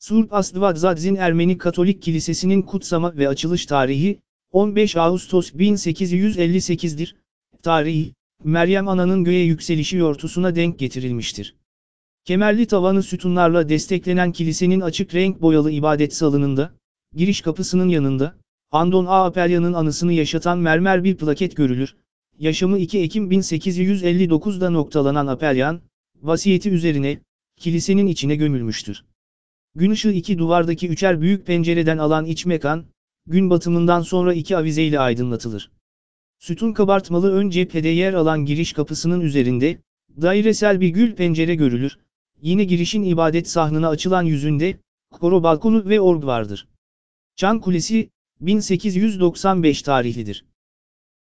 Surp Asdvadzadzin Ermeni Katolik Kilisesi'nin kutsama ve açılış tarihi, 15 Ağustos 1858'dir. Tarihi, Meryem Ana'nın göğe yükselişi yortusuna denk getirilmiştir. Kemerli tavanı sütunlarla desteklenen kilisenin açık renk boyalı ibadet salonunda, giriş kapısının yanında, Andon A. Apelya'nın anısını yaşatan mermer bir plaket görülür. Yaşamı 2 Ekim 1859'da noktalanan Apelyan, vasiyeti üzerine, kilisenin içine gömülmüştür. Gün ışığı iki duvardaki üçer büyük pencereden alan iç mekan, gün batımından sonra iki avizeyle aydınlatılır. Sütun kabartmalı ön cephede yer alan giriş kapısının üzerinde, dairesel bir gül pencere görülür. Yine girişin ibadet sahnına açılan yüzünde, koro balkonu ve org vardır. Çan Kulesi, 1895 tarihlidir.